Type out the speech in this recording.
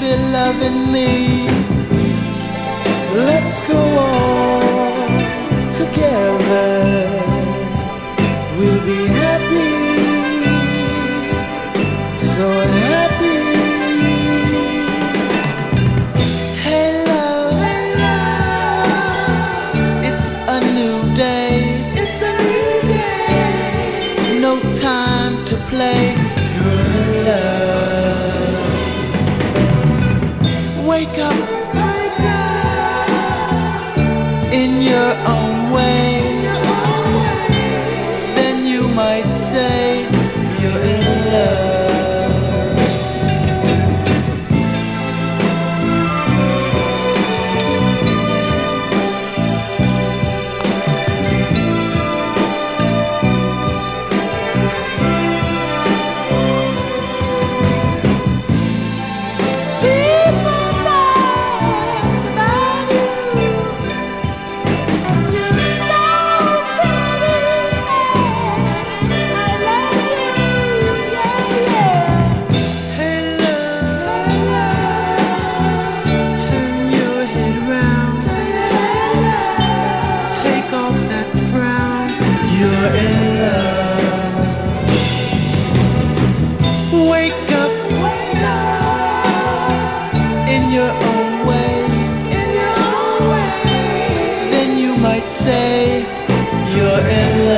be loving me. Let's go on together. We'll be happy, so happy. Hello, hello. It's a new day. It's a new day. No time to play. You're in love. Wake up love. Wake up, in your own way. Then you might say you're in